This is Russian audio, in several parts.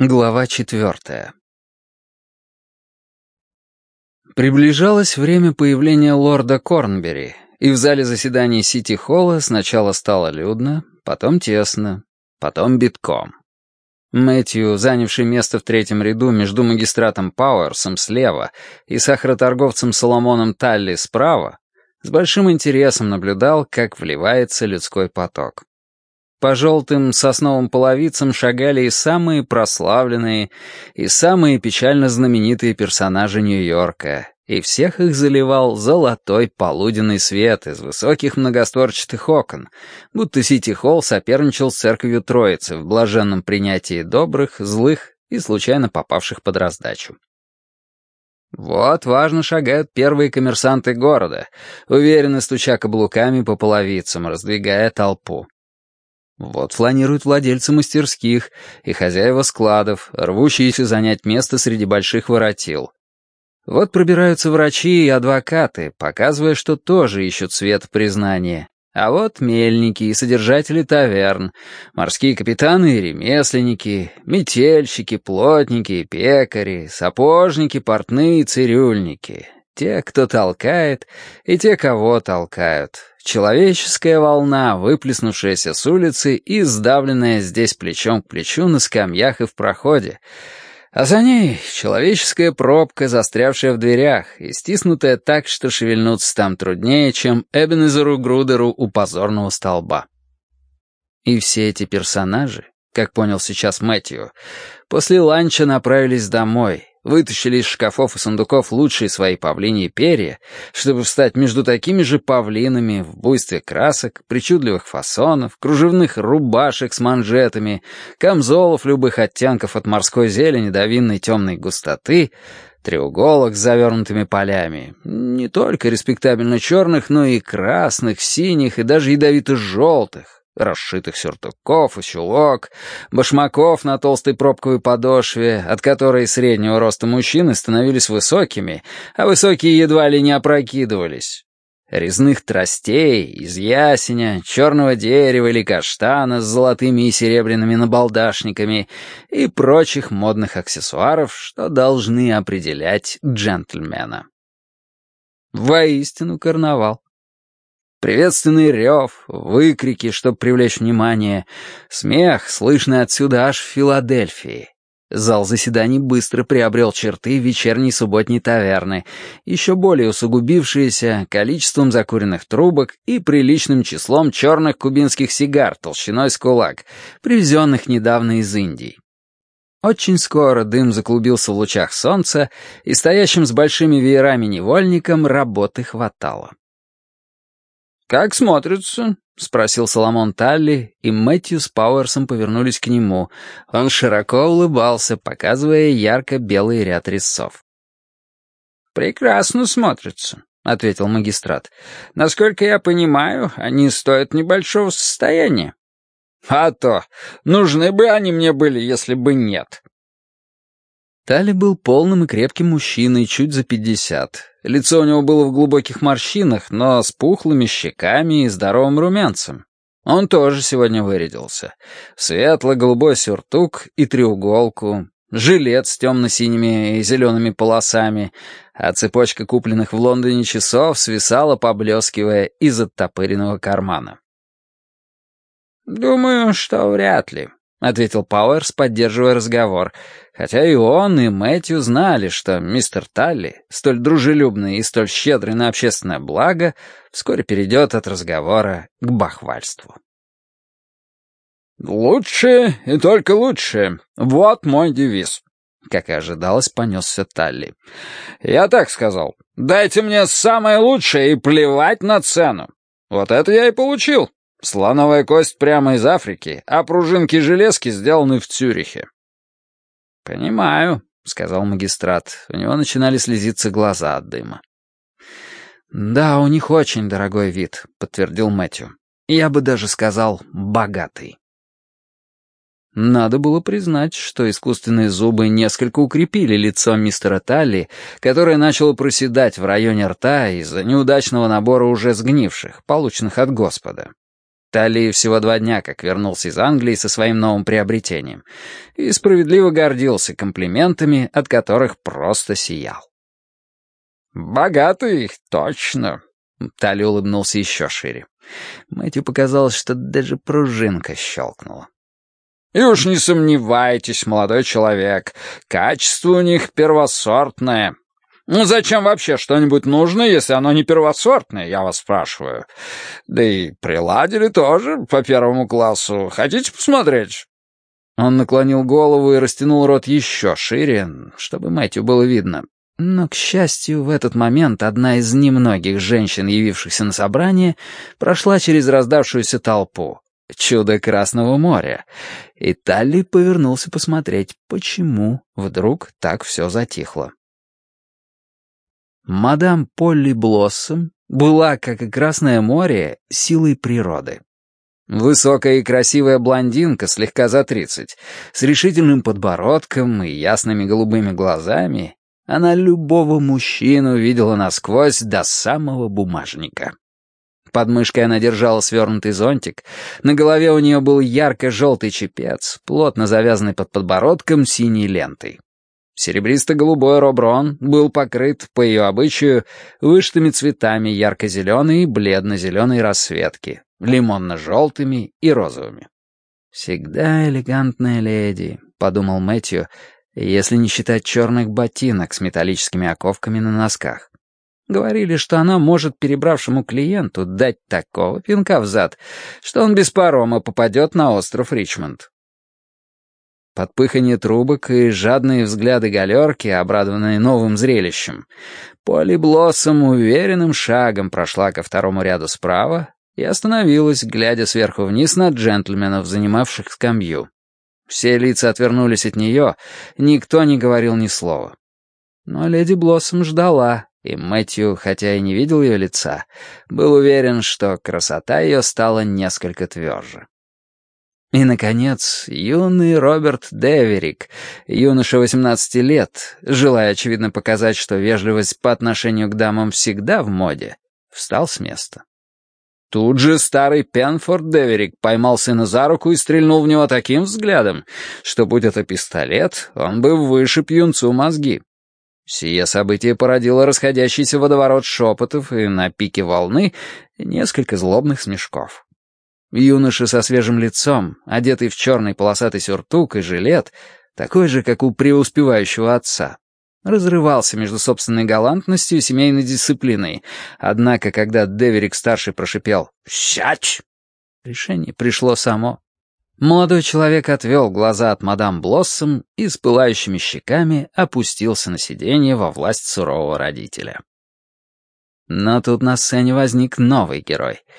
Глава четвертая Приближалось время появления лорда Корнбери, и в зале заседаний Сити-холла сначала стало людно, потом тесно, потом битком. Мэтью, занявший место в третьем ряду между магистратом Пауэрсом слева и сахароторговцем Соломоном Талли справа, с большим интересом наблюдал, как вливается людской поток. По желтым сосновым половицам шагали и самые прославленные, и самые печально знаменитые персонажи Нью-Йорка, и всех их заливал золотой полуденный свет из высоких многостворчатых окон, будто Сити-Холл соперничал с церковью Троицы в блаженном принятии добрых, злых и случайно попавших под раздачу. Вот важно шагают первые коммерсанты города, уверенно стуча каблуками по половицам, раздвигая толпу. Вот фланируют владельцы мастерских и хозяева складов, рвущиеся занять место среди больших воротил. Вот пробираются врачи и адвокаты, показывая, что тоже ищут свет признания. А вот мельники и содержатели таверн, морские капитаны и ремесленники, метельщики, плотники, пекари, сапожники, портные и цирюльники. Те, кто толкает, и те, кого толкают. Человеческая волна, выплеснувшаяся с улицы и сдавленная здесь плечом к плечу на скамьях и в проходе. А за ней человеческая пробка, застрявшая в дверях и стиснутая так, что шевельнуться там труднее, чем Эбенезеру Грудеру у позорного столба. И все эти персонажи, как понял сейчас Мэтью, после ланча направились домой — вытащили из шкафов и сундуков лучшие свои павлиньи перья, чтобы встать между такими же павлинами в буйстве красок, причудливых фасонов, кружевных рубашек с манжетами, камзолов любых оттенков от морской зелени до винной темной густоты, треуголок с завернутыми полями, не только респектабельно черных, но и красных, синих и даже ядовито-желтых, расшитых сюртуков и чулок, башмаков на толстой пробковой подошве, от которой среднего роста мужчины становились высокими, а высокие едва ли не опрокидывались. Резных тростей из ясеня, черного дерева или каштана с золотыми и серебряными набалдашниками и прочих модных аксессуаров, что должны определять джентльмена. Воистину карнавал. Приветственный рев, выкрики, чтобы привлечь внимание, смех, слышный отсюда аж в Филадельфии. Зал заседаний быстро приобрел черты вечерней субботней таверны, еще более усугубившиеся количеством закуренных трубок и приличным числом черных кубинских сигар толщиной с кулак, привезенных недавно из Индии. Очень скоро дым заклубился в лучах солнца, и стоящим с большими веерами невольникам работы хватало. «Как смотрится?» — спросил Соломон Талли, и Мэтью с Пауэрсом повернулись к нему. Он широко улыбался, показывая ярко-белый ряд резцов. «Прекрасно смотрится», — ответил магистрат. «Насколько я понимаю, они стоят небольшого состояния». «А то! Нужны бы они мне были, если бы нет», Тали был полным и крепким мужчиной, чуть за пятьдесят. Лицо у него было в глубоких морщинах, но с пухлыми щеками и здоровым румянцем. Он тоже сегодня вырядился. Светло-голубой сюртук и треуголку, жилет с темно-синими и зелеными полосами, а цепочка купленных в Лондоне часов свисала, поблескивая из оттопыренного кармана. «Думаю, что вряд ли», — ответил Пауэрс, поддерживая разговор, хотя и он, и Мэтью знали, что мистер Талли, столь дружелюбный и столь щедрый на общественное благо, вскоре перейдет от разговора к бахвальству. «Лучше и только лучше. Вот мой девиз», — как и ожидалось, понесся Талли. «Я так сказал. Дайте мне самое лучшее и плевать на цену. Вот это я и получил. Слоновая кость прямо из Африки, а пружинки железки сделаны в Цюрихе». «Понимаю», — сказал магистрат. У него начинали слезиться глаза от дыма. «Да, у них очень дорогой вид», — подтвердил Мэтью. «Я бы даже сказал, богатый». Надо было признать, что искусственные зубы несколько укрепили лицо мистера Талли, которое начало проседать в районе рта из-за неудачного набора уже сгнивших, полученных от Господа. Талли всего два дня, как вернулся из Англии со своим новым приобретением, и справедливо гордился комплиментами, от которых просто сиял. «Богатый, точно!» Талли улыбнулся еще шире. Мэтью показалось, что даже пружинка щелкнула. «И уж не сомневайтесь, молодой человек, качество у них первосортное. Ну зачем вообще что-нибудь нужно, если оно не первосортное, я вас спрашиваю? Да и приладили тоже по первому классу. Хотите посмотреть?» Он наклонил голову и растянул рот еще шире, чтобы Мэтью было видно. Но, к счастью, в этот момент одна из немногих женщин, явившихся на собрание, прошла через раздавшуюся толпу. Чудо Красного моря. И Талли повернулся посмотреть, почему вдруг так все затихло. Мадам Полли Блоссом была, как и Красное море, силой природы. Высокая и красивая блондинка, слегка за тридцать, с решительным подбородком и ясными голубыми глазами, она любого мужчину видела насквозь до самого бумажника. Под мышкой она держала свернутый зонтик, на голове у нее был ярко-желтый чепец, плотно завязанный под подбородком синей лентой. Серебристо-голубой роброн был покрыт, по ее обычаю, вышитыми цветами ярко-зеленой и бледно-зеленой расцветки, лимонно-желтыми и розовыми. «Всегда элегантная леди», — подумал Мэтью, если не считать черных ботинок с металлическими оковками на носках. Говорили, что она может перебравшему клиенту дать такого пинка в зад, что он без парома попадет на остров Ричмонд. Подпыханье трубок и жадные взгляды галерки, обрадованные новым зрелищем, Поли Блоссом уверенным шагом прошла ко второму ряду справа и остановилась, глядя сверху вниз на джентльменов, занимавших скамью. Все лица отвернулись от нее, никто не говорил ни слова. Но леди Блоссом ждала, и Мэтью, хотя и не видел ее лица, был уверен, что красота ее стала несколько тверже. И, наконец, юный Роберт Деверик, юноша 18 лет, желая, очевидно, показать, что вежливость по отношению к дамам всегда в моде, встал с места. Тут же старый Пенфорд Деверик поймал сына за руку и стрельнул в него таким взглядом, что, будь это пистолет, он бы вышиб юнцу мозги. Сие событие породило расходящийся водоворот шепотов и на пике волны несколько злобных смешков. Юноша со свежим лицом, одетый в черный полосатый сюртук и жилет, такой же, как у преуспевающего отца, разрывался между собственной галантностью и семейной дисциплиной. Однако, когда Деверик-старший прошипел «Сядь!», решение пришло само. Молодой человек отвел глаза от мадам Блоссом и с пылающими щеками опустился на сиденье во власть сурового родителя. Но тут на сцене возник новый герой —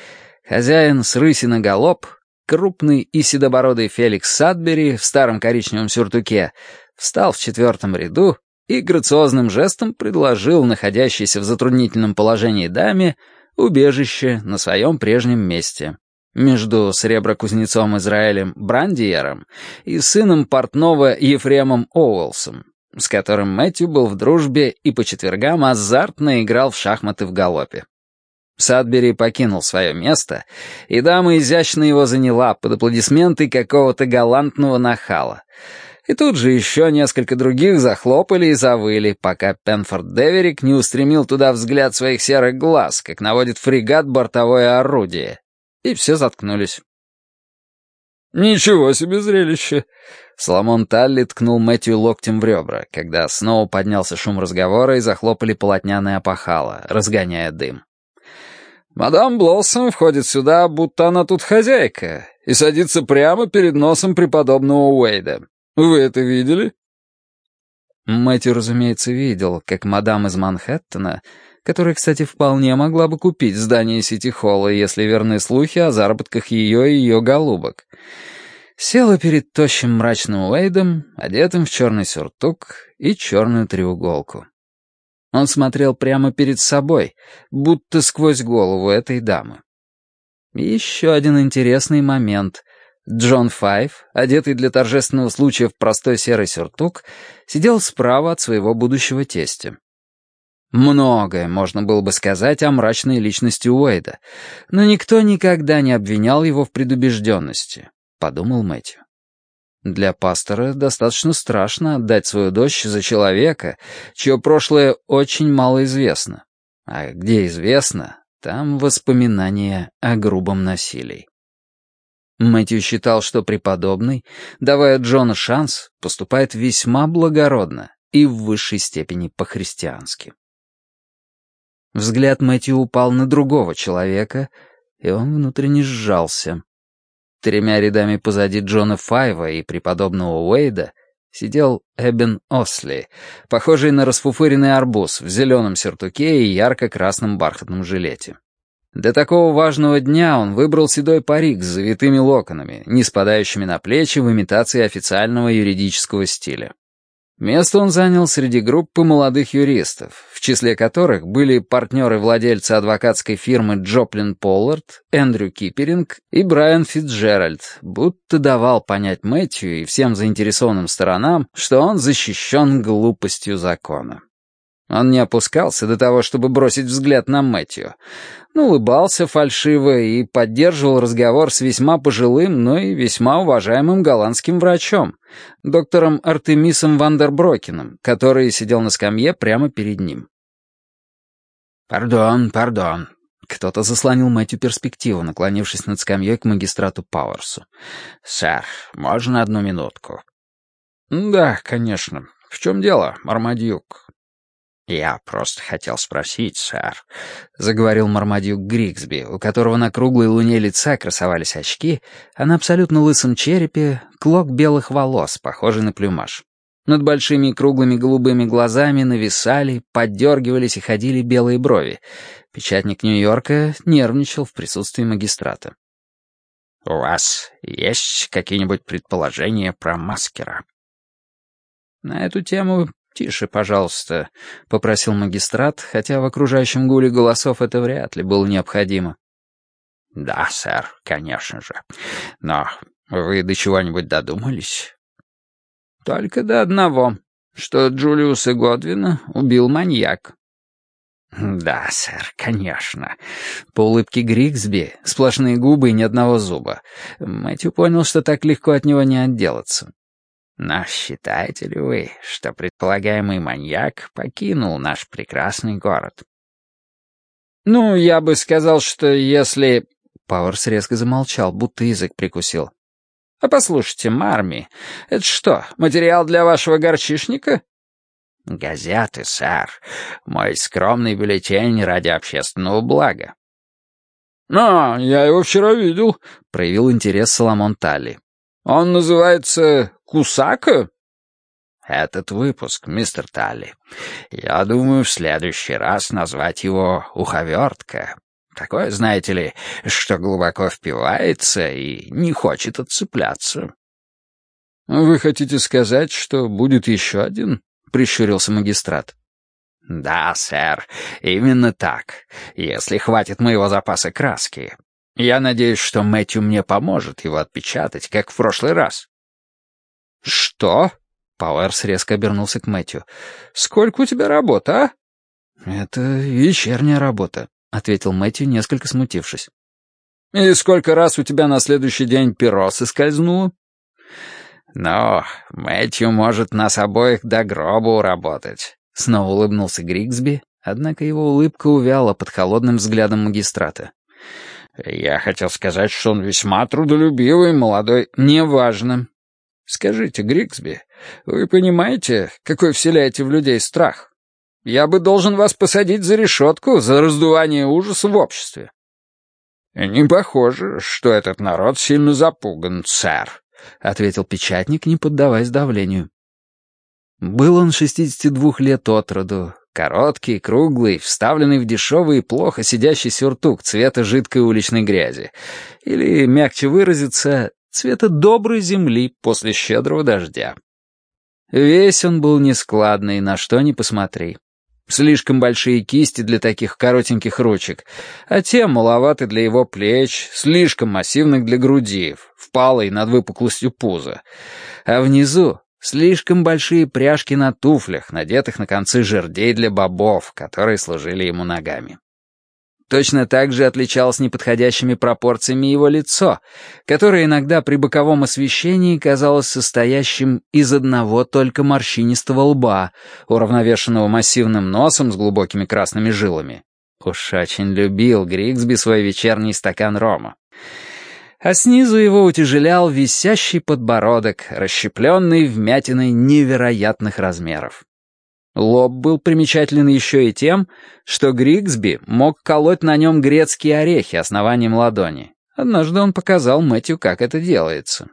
Хозяин с рыси на галоп, крупный и седобородый Феликс Садбери в старом коричневом сюртуке, встал в четвертом ряду и грациозным жестом предложил находящейся в затруднительном положении даме убежище на своем прежнем месте между среброкузнецом Израилем Брандиером и сыном портного Ефремом Оуэлсом, с которым Мэтью был в дружбе и по четвергам азартно играл в шахматы в галопе. Садбери покинул свое место, и дама изящно его заняла под аплодисменты какого-то галантного нахала. И тут же еще несколько других захлопали и завыли, пока Пенфорд Деверик не устремил туда взгляд своих серых глаз, как наводит фрегат бортовое орудие. И все заткнулись. «Ничего себе зрелище!» Соломон Талли ткнул Мэтью локтем в ребра, когда снова поднялся шум разговора и захлопали полотняные опахала, разгоняя дым. Мадам Блоссом входит сюда, будто она тут хозяйка, и садится прямо перед носом преподобного Уэйда. Вы это видели?» Мэтью, разумеется, видел, как мадам из Манхэттена, которая, кстати, вполне могла бы купить здание Сити-Холла, если верны слухи о заработках ее и ее голубок, села перед тощим мрачным Уэйдом, одетым в черный сюртук и черную треуголку. Он смотрел прямо перед собой, будто сквозь голову этой дамы. еще один интересный момент. Джон Файв, одетый для торжественного случая в простой серый сюртук, сидел справа от своего будущего тестя. Многое можно было бы сказать о мрачной личности Уэйда, но никто никогда не обвинял его в предубежденности, — подумал Мэтью. Для пастора достаточно страшно отдать свою дочь за человека, чье прошлое очень мало известно. А где известно, там воспоминания о грубом насилии. Мэтью считал, что преподобный, давая Джона шанс, поступает весьма благородно и в высшей степени по-христиански. Взгляд Мэтью упал на другого человека, и он внутренне сжался. Тремя рядами позади Джона Файва и преподобного Уэйда сидел Эбен Осли, похожий на расфуфыренный арбуз в зеленом сюртуке и ярко-красном бархатном жилете. Для такого важного дня он выбрал седой парик с завитыми локонами, не спадающими на плечи в имитации официального юридического стиля. Место он занял среди группы молодых юристов, в числе которых были партнеры владельца адвокатской фирмы Джоплин Поллард, Эндрю Киперинг и Брайан Фитджеральд, будто давал понять Мэтью и всем заинтересованным сторонам, что он защищен глупостью закона. Он не опускался до того, чтобы бросить взгляд на Мэтью, но улыбался фальшиво и поддерживал разговор с весьма пожилым, но и весьма уважаемым голландским врачом, доктором Артемисом Вандерброкеном, который сидел на скамье прямо перед ним. «Пардон, пардон». Кто-то заслонил Мэтью перспективу, наклонившись над скамьей к магистрату Пауэрсу. «Сэр, можно одну минутку?» «Да, конечно. В чем дело, Мармадюк?» «Я просто хотел спросить, сэр», — заговорил Мармадюк Григсби, у которого на круглой луне лица красовались очки, а на абсолютно лысом черепе клок белых волос, похожий на плюмаж. Над большими и круглыми голубыми глазами нависали, поддергивались и ходили белые брови. Печатник Нью-Йорка нервничал в присутствии магистрата. «У вас есть какие-нибудь предположения про маскера?» На эту тему «Тише, пожалуйста», — попросил магистрат, хотя в окружающем гуле голосов это вряд ли было необходимо. «Да, сэр, конечно же. Но вы до чего-нибудь додумались?» «Только до одного, что Джулиуса Годвина убил маньяк». «Да, сэр, конечно». По улыбке Григсби сплошные губы и ни одного зуба. Мэтью понял, что так легко от него не отделаться. Но считаете ли вы, что предполагаемый маньяк покинул наш прекрасный город? Ну, я бы сказал, что если... Пауэрс резко замолчал, будто язык прикусил. А послушайте, Марми, это что, материал для вашего горчишника? Газеты, сэр. Мой скромный бюллетень ради общественного блага. «А, я его вчера видел», — проявил интерес Соломон Талли. «Он называется Кусака?» «Этот выпуск, мистер Талли. Я думаю, в следующий раз назвать его «Уховертка». Такое, знаете ли, что глубоко впивается и не хочет отцепляться». «Вы хотите сказать, что будет еще один?» — прищурился магистрат. «Да, сэр, именно так, если хватит моего запаса краски. Я надеюсь, что Мэтью мне поможет его отпечатать, как в прошлый раз». «Что?» — Пауэрс резко обернулся к Мэтью. «Сколько у тебя работы, а?» «Это вечерняя работа», — ответил Мэтью, несколько смутившись. «И сколько раз у тебя на следующий день перо соскользнуло?» «Но Мэтью может нас обоих до гроба уработать», — снова улыбнулся Григсби, однако его улыбка увяла под холодным взглядом магистрата. «Я хотел сказать, что он весьма трудолюбивый, молодой...» «Неважно. Скажите, Григсби, вы понимаете, какой вселяете в людей страх? Я бы должен вас посадить за решетку за раздувание ужаса в обществе». «Не похоже, что этот народ сильно запуган, сэр», — ответил печатник, не поддаваясь давлению. Был он 62 лет от роду, Короткий, круглый, вставленный в дешевый и плохо сидящий сюртук цвета жидкой уличной грязи. Или, мягче выразиться, цвета доброй земли после щедрого дождя. Весь он был нескладный, на что ни посмотри. Слишком большие кисти для таких коротеньких ручек, а те маловаты для его плеч, слишком массивных для груди, впалой над выпуклостью пуза. А внизу Слишком большие пряжки на туфлях, надетых на концы жердей для бобов, которые служили ему ногами. Точно так же отличалось неподходящими пропорциями его лицо, которое иногда при боковом освещении казалось состоящим из одного только морщинистого лба, уравновешенного массивным носом с глубокими красными жилами. Уж очень любил Григсби свой вечерний стакан рома а снизу его утяжелял висящий подбородок, расщепленный вмятиной невероятных размеров. Лоб был примечателен еще и тем, что Григсби мог колоть на нем грецкие орехи основанием ладони. Однажды он показал Мэтью, как это делается.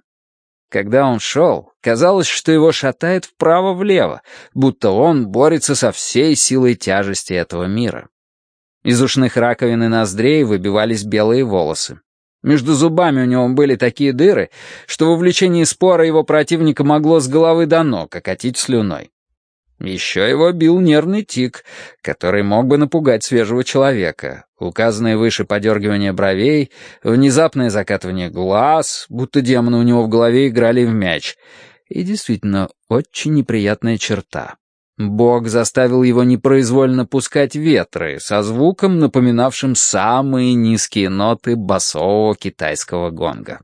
Когда он шел, казалось, что его шатает вправо-влево, будто он борется со всей силой тяжести этого мира. Из ушных раковин и ноздрей выбивались белые волосы. Между зубами у него были такие дыры, что в увлечении спора его противника могло с головы до ног окатить слюной. Еще его бил нервный тик, который мог бы напугать свежего человека. Указанное выше подергивание бровей, внезапное закатывание глаз, будто демоны у него в голове играли в мяч. И действительно, очень неприятная черта. Бог заставил его непроизвольно пускать ветры со звуком, напоминавшим самые низкие ноты басового китайского гонга.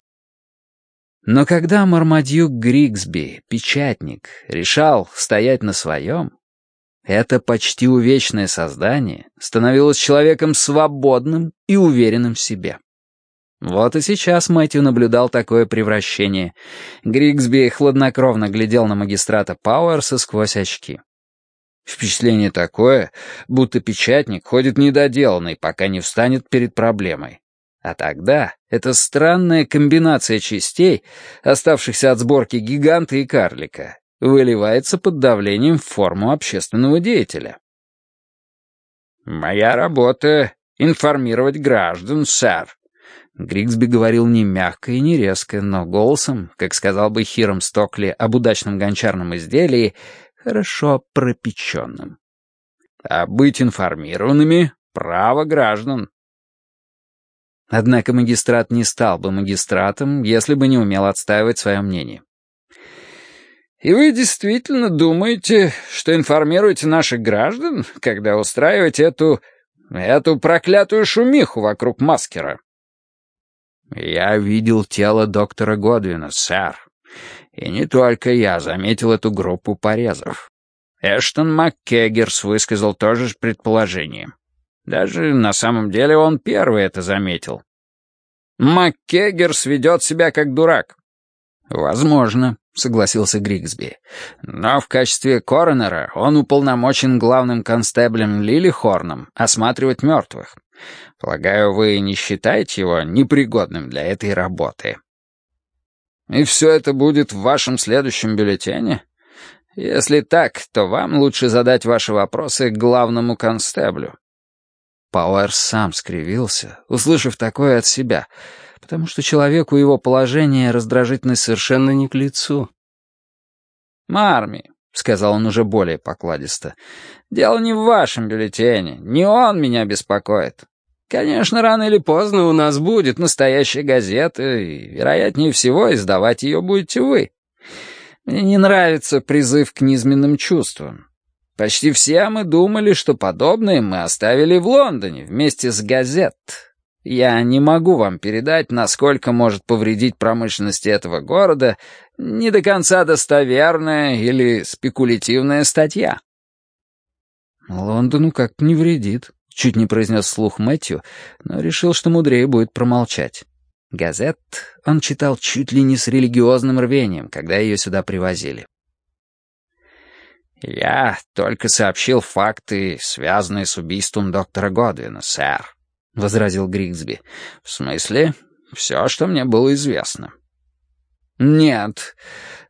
Но когда Мармадьюк Григсби, печатник, решал стоять на своем, это почти увечное создание становилось человеком свободным и уверенным в себе. Вот и сейчас Мэтью наблюдал такое превращение. Григсби хладнокровно глядел на магистрата Пауэрса сквозь очки. Впечатление такое, будто печатник ходит недоделанный, пока не встанет перед проблемой. А тогда эта странная комбинация частей, оставшихся от сборки гиганта и карлика, выливается под давлением в форму общественного деятеля. «Моя работа — информировать граждан, сэр». Григсби говорил не мягко и не резко, но голосом, как сказал бы Хиром Стокли об удачном гончарном изделии, хорошо пропеченным. А быть информированными — право граждан. Однако магистрат не стал бы магистратом, если бы не умел отстаивать свое мнение. «И вы действительно думаете, что информируете наших граждан, когда устраиваете эту... эту проклятую шумиху вокруг маскера?» «Я видел тело доктора Годвина, сэр», и не только я заметил эту группу порезов. Эштон МакКеггерс высказал тоже же предположение. Даже на самом деле он первый это заметил. МакКеггерс ведет себя как дурак. «Возможно», — согласился Григсби. «Но в качестве коронера он уполномочен главным констеблем Лили Хорном осматривать мертвых. Полагаю, вы не считаете его непригодным для этой работы?» И все это будет в вашем следующем бюллетене? Если так, то вам лучше задать ваши вопросы главному констеблю». Пауэрс сам скривился, услышав такое от себя, потому что человеку его положение раздражительность совершенно не к лицу. «Марми», — сказал он уже более покладисто, — «дело не в вашем бюллетене, не он меня беспокоит. Конечно, рано или поздно у нас будет настоящая газета, и, вероятнее всего, издавать ее будете вы. Мне не нравится призыв к низменным чувствам. Почти все мы думали, что подобное мы оставили в Лондоне вместе с газет. Я не могу вам передать, насколько может повредить промышленности этого города не до конца достоверная или спекулятивная статья. Лондону как-то не вредит, Чуть не произнес слух Мэтью, но решил, что мудрее будет промолчать. Газет он читал чуть ли не с религиозным рвением, когда ее сюда привозили. «Я только сообщил факты, связанные с убийством доктора Годвина, сэр», — возразил Григсби. «В смысле, все, что мне было известно». «Нет,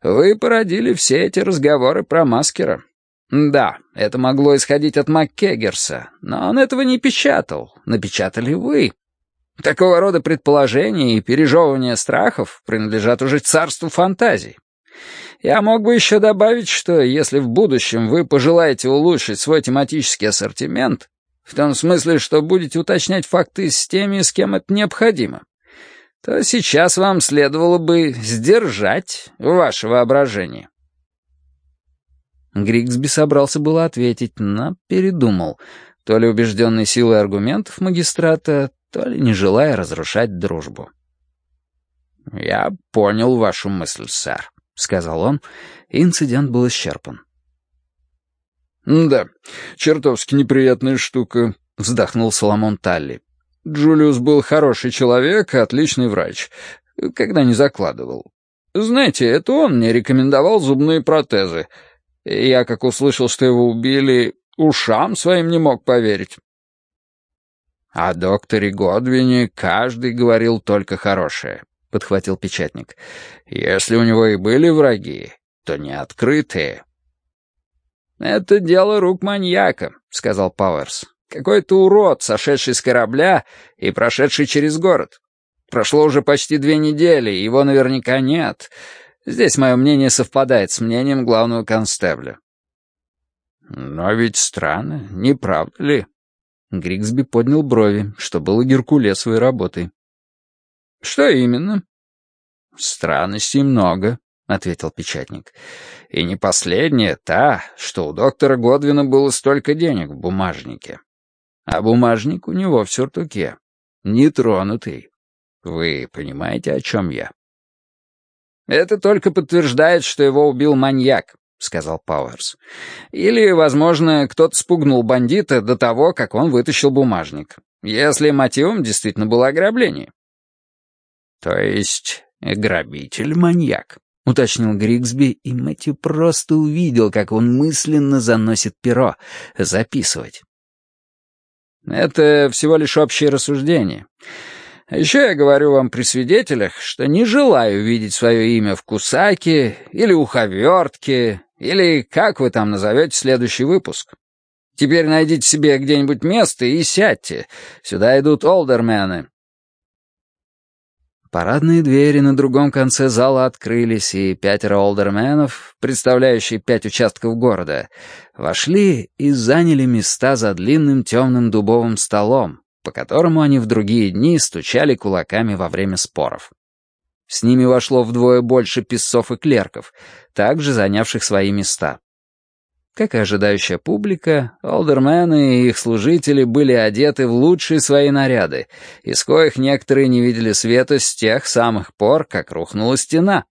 вы породили все эти разговоры про Маскера. Да, это могло исходить от МакКеггерса, но он этого не печатал. Напечатали вы. Такого рода предположения и пережевывания страхов принадлежат уже царству фантазий. Я мог бы еще добавить, что если в будущем вы пожелаете улучшить свой тематический ассортимент, в том смысле, что будете уточнять факты с теми, с кем это необходимо, то сейчас вам следовало бы сдержать ваше воображение. Григсби собрался было ответить, но передумал, то ли убежденной силой аргументов магистрата, то ли не желая разрушать дружбу. «Я понял вашу мысль, сэр», — сказал он, и инцидент был исчерпан. «Да, чертовски неприятная штука», — вздохнул Соломон Талли. «Джулиус был хороший человек и отличный врач, когда не закладывал. Знаете, это он мне рекомендовал зубные протезы. Я, как услышал, что его убили, ушам своим не мог поверить». «О докторе Годвине каждый говорил только хорошее», — подхватил печатник. «Если у него и были враги, то не открытые». «Это дело рук маньяка», — сказал Пауэрс. «Какой-то урод, сошедший с корабля и прошедший через город. Прошло уже почти две недели, его наверняка нет. Здесь мое мнение совпадает с мнением главного констебля». «Но ведь странно, не правда ли?» Григсби поднял брови, что было Геркулесовой работой. «Что именно?» «Странностей много», — ответил печатник. «И не последняя та, что у доктора Годвина было столько денег в бумажнике. А бумажник у него в сюртуке, нетронутый. Вы понимаете, о чем я?» «Это только подтверждает, что его убил маньяк», — сказал Пауэрс. «Или, возможно, кто-то спугнул бандита до того, как он вытащил бумажник. Если мотивом действительно было ограбление». «То есть грабитель-маньяк», — уточнил Григсби, и Мэтью просто увидел, как он мысленно заносит перо. Записывать. «Это всего лишь общее рассуждение. А еще я говорю вам при свидетелях, что не желаю видеть свое имя в Кусаке или Уховертке, или как вы там назовете следующий выпуск. Теперь найдите себе где-нибудь место и сядьте. Сюда идут олдермены. Парадные двери на другом конце зала открылись, и пятеро олдерменов, представляющие пять участков города, вошли и заняли места за длинным темным дубовым столом, по которому они в другие дни стучали кулаками во время споров. С ними вошло вдвое больше писцов и клерков, также занявших свои места. Как и ожидающая публика, олдермены и их служители были одеты в лучшие свои наряды, из коих некоторые не видели света с тех самых пор, как рухнула стена.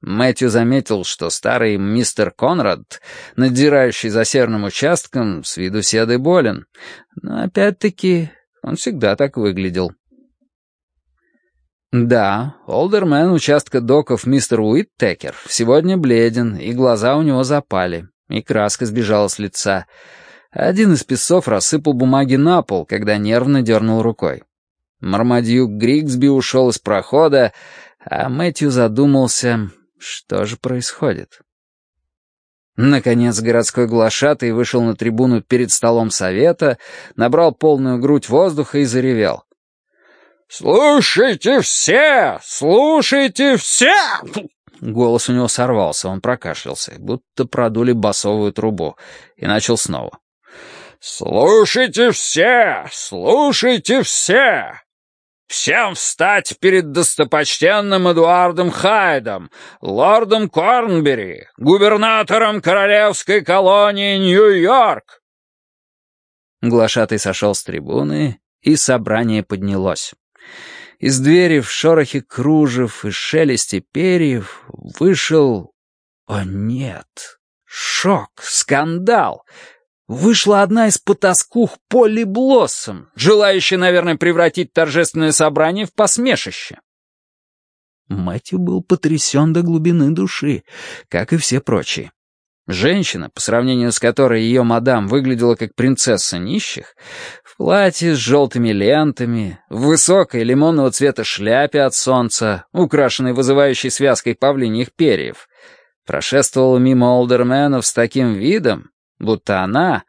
Мэтью заметил, что старый мистер Конрад, надзирающий за серным участком, с виду седый болен, но опять-таки он всегда так выглядел. Да, олдермен участка доков мистер Уиттекер сегодня бледен, и глаза у него запали и краска сбежала с лица. Один из песцов рассыпал бумаги на пол, когда нервно дернул рукой. Мармадьюк Григсби ушел из прохода, а Мэтью задумался, что же происходит. Наконец городской глашатый вышел на трибуну перед столом совета, набрал полную грудь воздуха и заревел. «Слушайте все! Слушайте все! Голос у него сорвался, он прокашлялся, будто продули басовую трубу, и начал снова. «Слушайте все! Слушайте все! Всем встать перед достопочтенным Эдуардом Хайдом, лордом Корнбери, губернатором королевской колонии Нью-Йорк!» Глашатый сошел с трибуны, и собрание поднялось. Из двери в шорохе кружев и шелесте перьев вышел... О нет! Шок! Скандал! Вышла одна из потаскух Полли Блоссом, желающая, наверное, превратить торжественное собрание в посмешище. Мэтью был потрясен до глубины души, как и все прочие. Женщина, по сравнению с которой ее мадам выглядела как принцесса нищих, в платье с желтыми лентами, в высокой лимонного цвета шляпе от солнца, украшенной вызывающей связкой павлиньих перьев, прошествовала мимо олдерменов с таким видом, будто она,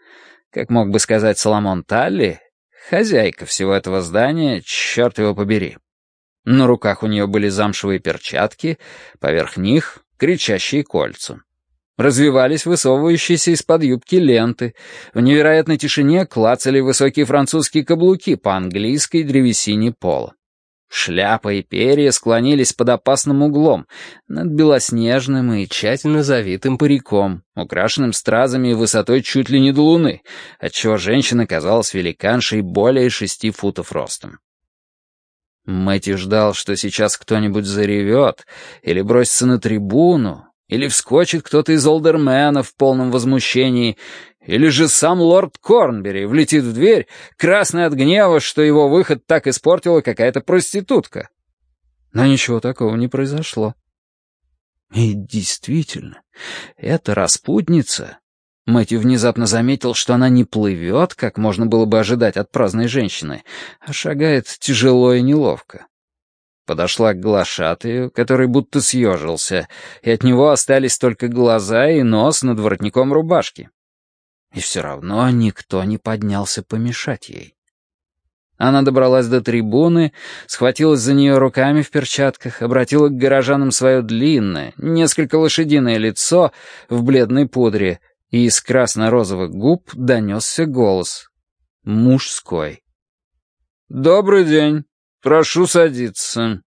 как мог бы сказать Соломон Талли, хозяйка всего этого здания, черт его побери. На руках у нее были замшевые перчатки, поверх них — кричащие кольца. Развивались высовывающиеся из-под юбки ленты. В невероятной тишине клацали высокие французские каблуки по английской древесине пола. Шляпа и перья склонились под опасным углом, над белоснежным и тщательно завитым париком, украшенным стразами высотой чуть ли не до луны, отчего женщина казалась великаншей более шести футов ростом. Мэтью ждал, что сейчас кто-нибудь заревет, или бросится на трибуну, или вскочит кто-то из олдерменов в полном возмущении, или же сам лорд Корнбери влетит в дверь, красный от гнева, что его выход так испортила какая-то проститутка. Но ничего такого не произошло. И действительно, эта распутница... Мэтью внезапно заметил, что она не плывет, как можно было бы ожидать от праздной женщины, а шагает тяжело и неловко. Подошла к глашатаю, который будто съежился, и от него остались только глаза и нос над воротником рубашки. И все равно никто не поднялся помешать ей. Она добралась до трибуны, схватилась за нее руками в перчатках, обратила к горожанам свое длинное, несколько лошадиное лицо в бледной пудре, и из красно-розовых губ донесся голос. Мужской. «Добрый день. Прошу садиться».